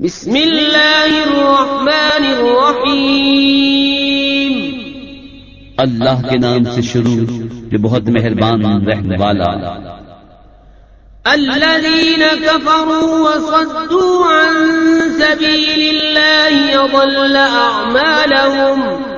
بسم اللہ الرحمن الرحیم۔ اللہ کے نام سے شروع جو بہت مہربان رحم والا۔ الذين كفروا وصدوا عن سبيل الله أضل أعمالهم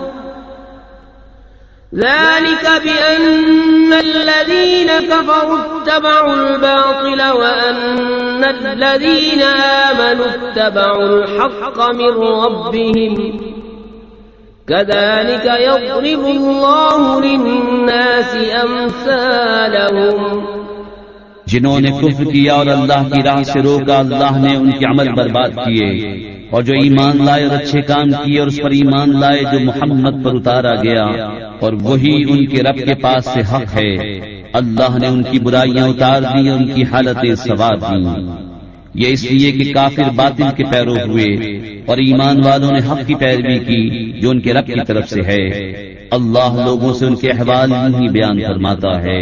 ذلك بأن الذين كفروا اتبعوا الباطل وأن الذين آمنوا اتبعوا الحق من ربهم. كذلك يضرب الله للناس أمثالهم. جنہوں نے کفر کیا اور اللہ کی راہ سے روکا، اللہ نے ان کے عمل برباد کیے۔ اور جو ایمان لائے اور اچھے کام کیے اور اس پر ایمان لائے جو محمد پر اتارا گیا، اور وہی ان کے رب کے پاس سے حق ہے۔ اللہ نے ان کی برائیاں اتار دی اور ان کی حالتیں سوار دی یہ اس لیے کہ کافر باطل کے پیرو ہوئے اور ایمان والوں نے حق کی پیروی کی جو ان کے رب کی طرف سے ہے۔ اللہ لوگوں سے ان کے احوال ہی بیان فرماتا ہے۔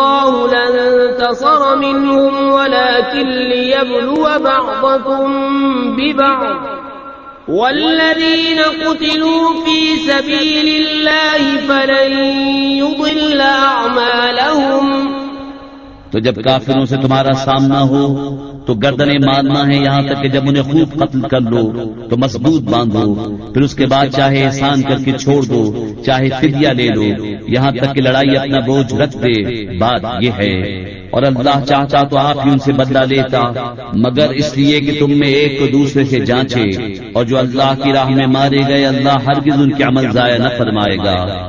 الله لانتصر منهم ولكن ليبلو بعضكم ببعض. والذين قتلوا في سبيل الله فلن يضل أعمالهم. تو جب کافروں سے تمہارا سامنا ہو، تو گردنیں مارنا ہے یہاں تک کہ جب انہیں خوب قتل کر لو، تو مضبوط باندھو۔ پھر اس کے بعد چاہے احسان کر کے چھوڑ دو، چاہے فدیہ لے لو۔ یہاں تک کہ لڑائی اپنا بوجھ رکھ دے۔ بات یہ ہے۔ اور اللہ چاہتا تو آپ ہی ان سے بدلہ لیتا، مگر اس لیے کہ تم میں ایک کو دوسرے سے جانچے۔ اور جو اللہ کی راہ میں مارے گئے، اللہ ہرگز ان کے عمل ضائع نہ فرمائے گا۔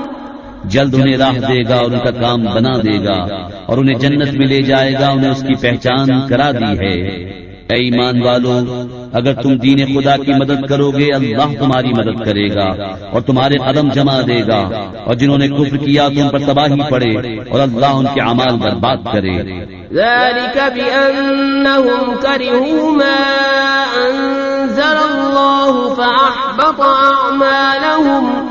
جلد انہیں راہ دے گا اور ان کا کام بنا دے گا اور انہیں جنت میں لے جائے گا، انہیں اس کی پہچان کرا دی ہے۔ اے ایمان والو، اگر تم دین خدا کی مدد کرو گے، اللہ تمہاری مدد کرے گا اور تمہارے قدم جما دے گا اور جنہوں نے کفر کیا، تم پر تباہی پڑے اور اللہ ان کے اعمال برباد کرے۔ ذلك بأنهم كرهوا ما أنزل الله فأحبط أعمالهم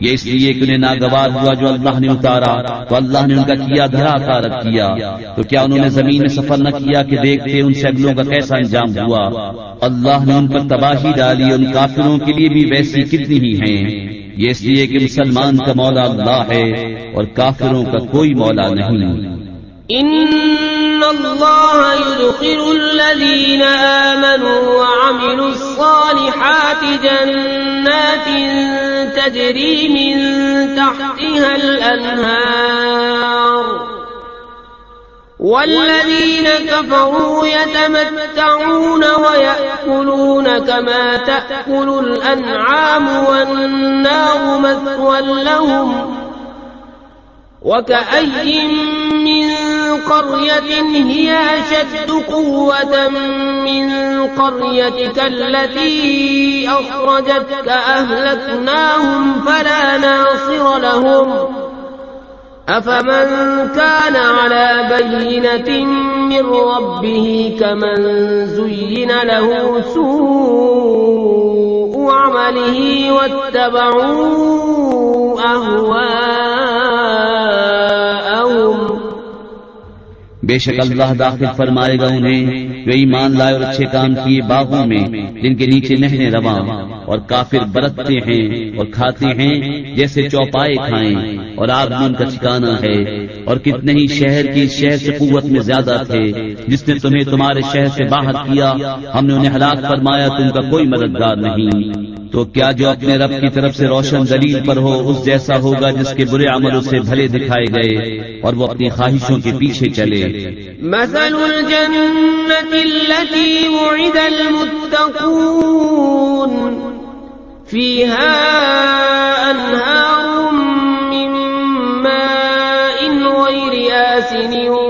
یہ اس لیے کہ انہیں ناگوار ہوا جو اللہ نے اتارا، تو اللہ نے ان کا کیا دھرا کارک کیا۔ تو کیا انہوں نے زمین میں سفر نہ کیا کہ دیکھتے ان شگلوں کا کیسا انجام ہوا؟ اللہ نے ان پر تباہی ڈالی، ان کافروں کے لیے بھی ویسی کتنی ہی ہیں۔ یہ اس لیے کہ مسلمان کا مولا اللہ ہے اور کافروں کا کوئی مولا نہیں۔ إن الله يدخل الذين آمنوا وعملوا الصالحات جنات تجري من تحتها الأنهار. والذين كفروا يتمتعون ويأكلون كما تأكل الأنعام والنار مثوى لهم وكأي من قرية هي أشد قوة من قريتك التي أخرجتك أهلكناهم فلا ناصر لهم أفمن كان على بينة من ربه كمن زين له سوء عمله واتبعوا أهواءهم بے شک اللہ داخل فرمائے گا انہیں جو ایمان لائے اور اچھے کام کیے باغوں میں جن کے نیچے نہریں رواں اور کافر برتتے ہیں اور کھاتے ہیں جیسے چوپائے کھائیں اور آگ میں ان کا ٹھکانا ہے اور کتنے ہی شہر کی شہر سے قوت میں زیادہ تھے جس نے تمہیں تمہارے شہر سے باہر کیا ہم نے انہیں ہلاک فرمایا تم کا کوئی مددگار نہیں۔ تو کیا جو اپنے رب کی طرف سے روشن دلیل پر ہو، اس جیسا ہوگا جس کے برے عملوں سے بھلے دکھائے گئے اور وہ اپنی خواہشوں کے پیچھے چلے۔ مثل الجنة التي وعد المتقون، فيها أنهار من ماء غير آسن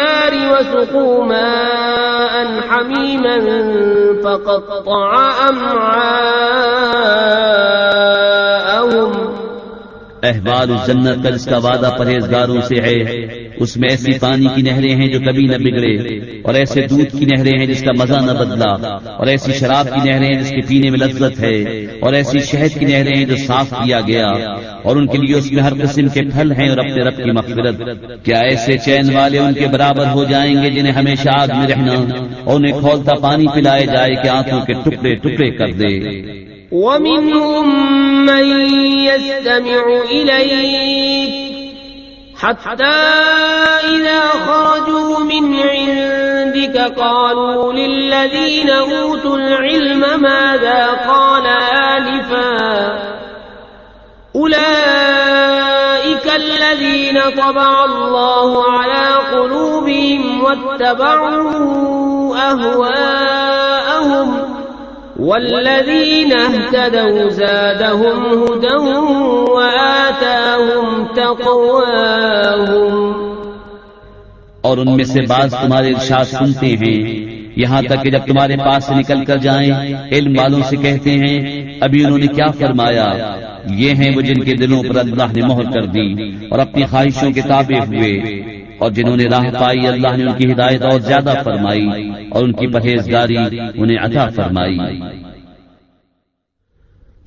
النار وسقوا ماء حميما فقطع أمعاءهم احوال جنت کا جس کا وعدہ پرہیزگاروں سے ہے، اس میں ایسی پانی کی نہریں ہیں جو کبھی نہ بگڑے، اور ایسے دودھ کی نہریں ہیں جس کا مزہ نہ بدلا، اور ایسی شراب کی نہریں ہیں جس کے پینے میں لذت ہے، اور ایسی شہد کی نہریں ہیں جو صاف کیا گیا، اور ان کے لیے اس میں ہر قسم کے پھل ہیں اور اپنے رب کی مغفرت۔ کیا ایسے چین والے ان کے برابر ہو جائیں گے جنہیں ہمیشہ آگ میں رہنا اور انہیں کھولتا پانی پلائے جائے کہ آنکھوں کے ٹکڑے ٹکڑے کر دے؟ ومنهم من يستمع إليك حتى إذا خرجوا من عندك قالوا للذين أوتوا العلم ماذا قال آلفا أولئك الذين طبع الله على قلوبهم واتبعوا أهواءهم والذين اهتدوا زادهم هدى وآتاهم تقواهم. اور ان میں سے بعض تمہارے ارشاد سنتے ہیں، یہاں تک کہ جب تمہارے پاس سے نکل کر جائیں، علم والوں سے کہتے ہیں، ابھی انہوں نے کیا فرمایا؟ یہ ہیں وہ جن کے دلوں پر اللہ نے مہر کر دی اور اپنی خواہشوں کے تابع ہوئے۔ اور جنہوں نے راہ پائی، اللہ نے ان کی ہدایت اور زیادہ فرمائی اور ان کی پرہیزگاری انہیں عطا فرمائی۔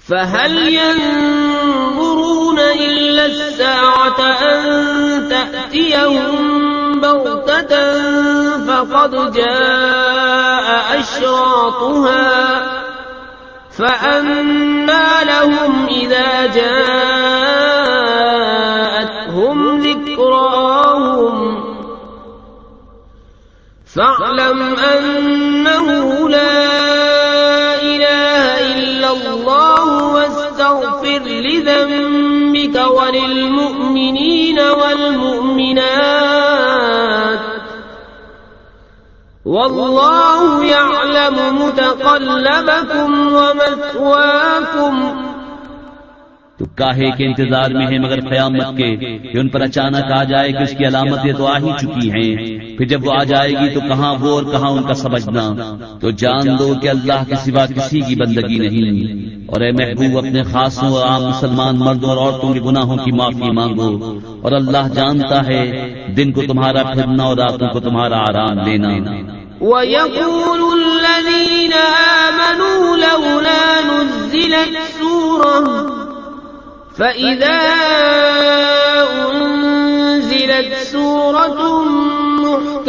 فهل ينظرون إلا الساعة أن تأتيهم بغتة فقد جاء أشراطها فأنا لهم إذا جاءتهم فاعلم أنه لا إله إلا الله واستغفر لذنبك وللمؤمنين والمؤمنات والله يعلم متقلبكم ومثواكم تو کاہے کے انتظار میں ہے مگر قیامت کے کہ ان پر اچانک آ جائے کہ اس کی علامتیں تو آ ہی چکی ہیں۔ پھر جب وہ آ جائے گی تو کہاں وہ اور کہاں ان کا سمجھنا؟ تو جان دو کہ اللہ کے سوا کسی کی بندگی نہیں۔ اور اے محبوب، اپنے خاصوں اور عام مسلمان مردوں اور عورتوں کے گناہوں کی معافی مانگو۔ اور اللہ جانتا ہے، دن کو تمہارا پھرنا اور راتوں کو تمہارا آرام لینا ويقول الذين آمنوا لولا نزلت سورة فإذا أنزلت سورة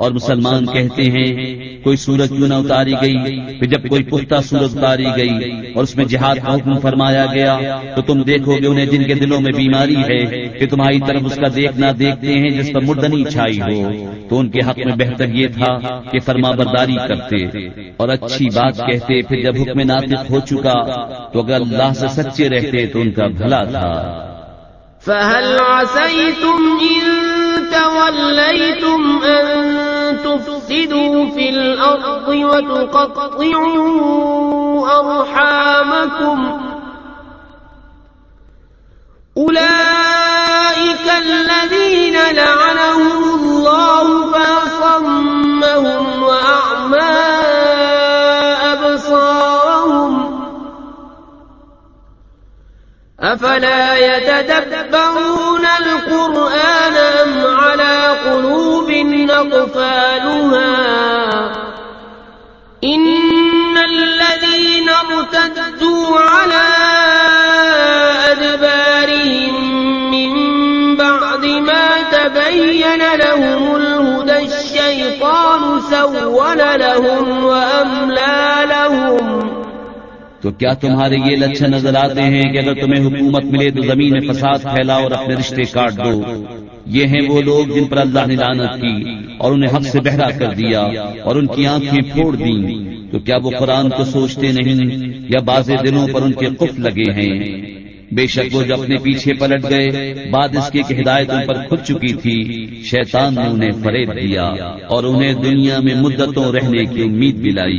اور مسلمان کہتے ہیں، کوئی سورج کیوں نہ اتاری گئی؟ پھر جب کوئی پختہ سورج اتاری گئی اور اس میں جہاد کا حکم فرمایا گیا، تو تم دیکھو گے انہیں جن کے دلوں میں بیماری ہے کہ تمہاری طرف اس کا دیکھنا دیکھتے ہیں جس پر مردنی چھائی ہو۔ تو ان کے حق میں بہتر یہ تھا کہ فرما برداری کرتے اور اچھی بات کہتے، پھر جب حکم ناطق ہو چکا، تو اگر اللہ سے سچے رہتے تو ان کا بھلا تھا۔ فهل عسيتم إن توليتم أن تفسدوا في الأرض وتقطعوا أرحامكم. أولئك الذين لعنهم أفلا يتدبرون القرآن أم على قلوب نقفالها إن الذين ارتدوا على أدبارهم من بعد ما تبين لهم الهدى الشيطان سول لهم وأملى کیا تمہارے یہ لچھن نظر آتے ہیں کہ اگر تمہیں حکومت ملے تو زمین میں فساد پھیلاؤ اور اپنے رشتے کاٹ دو۔ یہ ہیں وہ لوگ جن پر اللہ نے لعنت کی اور انہیں حق سے بہرا کر دیا اور ان کی آنکھیں پھوڑ دیں۔ تو کیا وہ قرآن کو سوچتے نہیں یا بعض دنوں پر ان کے قف لگے ہیں؟ بے شک وہ جو اپنے پیچھے پلٹ گئے، بعد اس کی کہ ہدایت ان پر کھد چکی تھی۔ شیطان نے انہیں فریب دیا اور انہیں دنیا میں مدتوں رہنے کی امید دلائی۔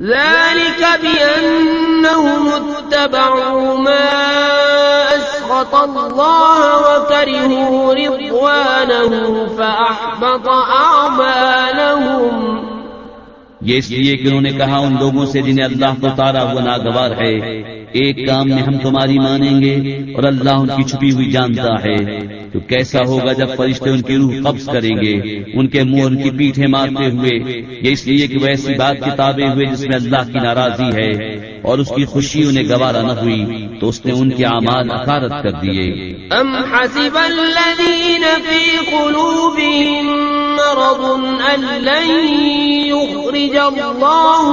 ذلك بأنهم اتبعوا ما أسخط الله وكرهوا رضوانه فأحبط أعمالهم. یہ اس لیے کہ انہوں نے کہا ان لوگوں سے جنہیں اللہ کو تارا ہوا ناگوار ہے، ایک کام میں ہم تمہاری مانیں گے اور اللہ ان کی چھپی ہوئی جانتا ہے۔ تو کیسا ہوگا جب فرشتے ان کی روح قبض کریں گے؟ ان کے منہ ان کی پیٹھے مارتے ہوئے، یہ اس لیے کہ وہ ایسی بات کتابیں ہوئے جس میں اللہ کی ناراضی ہے اور اس کی خوشی انہیں گوارا نہ ہوئی، تو اس نے ان کے اعمال اکارت کر دیے۔ حسب الذين في قلوبهم مرض لن يخرج الله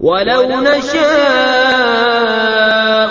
ولو نشاء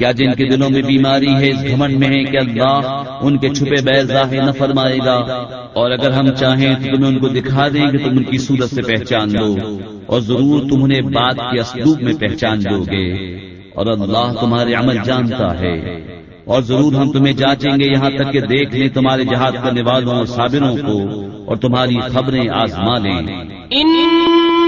کیا جن کے دلوں میں بیماری ہے اس گھمنڈ میں ہے کہ اللہ ان کے چھپے بیر ظاہر نہ فرمائے گا؟ اور اگر ہم چاہیں تو تمہیں ان کو دکھا دیں گے تم ان کی صورت سے پہچان لو، اور ضرور تم انہیں بات کے اسلوب میں پہچان لو گے۔ اور اللہ تمہارے عمل جانتا ہے۔ اور ضرور ہم تمہیں جانچیں گے یہاں تک کہ دیکھ لیں تمہارے جہاد کرنے والوں اور صابروں کو اور تمہاری خبریں آزما لیں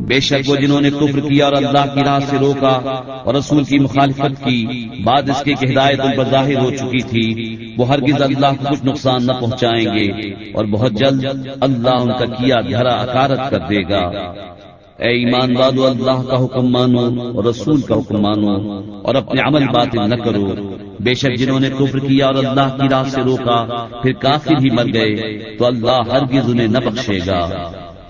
بے شک وہ جنہوں نے کفر کیا اور اللہ کی راہ سے روکا اور رسول کی مخالفت کی، بعد اس کے کہ ہدایت ان پر ظاہر ہو چکی تھی، وہ ہرگز اللہ کو کچھ نقصان نہ پہنچائیں گے اور بہت جلد اللہ ان کا کیا دھرا اکارت کر دے گا۔ اے ایمان والو، اللہ کا حکم مانو اور رسول کا حکم مانو اور اپنے عمل باطل نہ کرو۔ بے شک جنہوں نے کفر کیا اور اللہ کی راہ سے روکا، پھر کافر ہی مر گئے، تو اللہ ہرگز انہیں نہ بخشے گا۔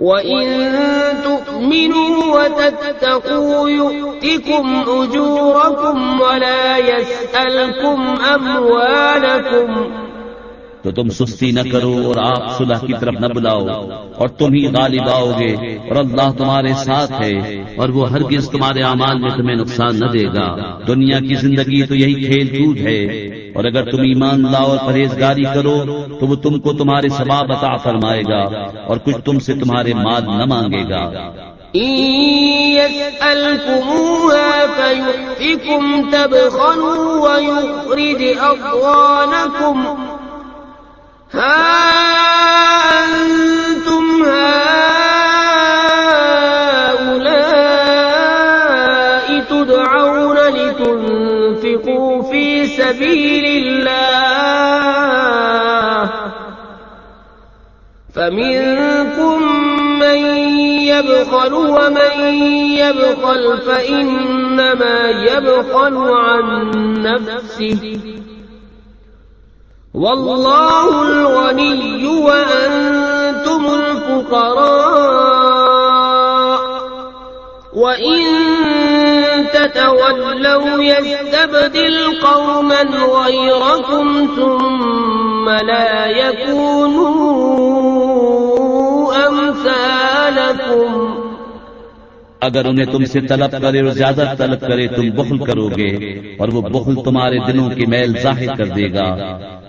وَإِن تُؤْمِنُوا وَتَتَّقُوا يُؤْتِكُمْ أُجُورَكُمْ وَلَا يَسْأَلْكُمْ أَمْوَالَكُمْ تو تم سستی نہ کرو اور آپ صلح کی طرف نہ بلاؤ اور تم ہی غالب آؤ گے اور اللہ تمہارے ساتھ ہے اور وہ ہرگز تمہارے اعمال میں تمہیں نقصان نہ دے گا۔ دنیا کی زندگی تو یہی کھیل کود ہے۔ اور اگر تم ایمان لاؤ اور پرہیزگاری کرو تو وہ تم کو تمہارے ثواب عطا فرمائے گا اور کچھ تم سے تمہارے مال نہ مانگے گا۔ تبخلوا في سبيل الله فمنكم من يبخل ومن يبخل فإنما يبخل عن نفسه والله الغني وأنتم الفقراء وإن تتولوا يستبدل قوما غيركم ثم لا يكونوا أمثالكم اگر انہیں تم سے طلب کرے اور زیادہ طلب کرے تم بخل کرو گے اور وہ بخل تمہارے دلوں کی میل ظاہر کر دے گا۔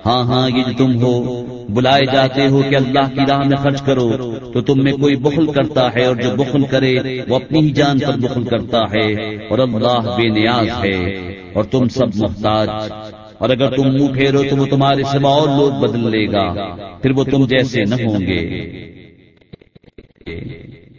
ہاں ہاں یہ جو تم ہو، بلائے جاتے ہو کہ اللہ کی راہ میں خرچ کرو، تو تم میں کوئی بخل کرتا ہے اور جو بخل کرے، وہ اپنی ہی جان پر بخل کرتا ہے اور اللہ بے نیاز ہے اور تم سب محتاج۔ اور اگر تم منہ پھیرو، تو وہ تمہارے سوا اور لوگ بدل لے گا، پھر وہ تم جیسے نہ ہوں گے۔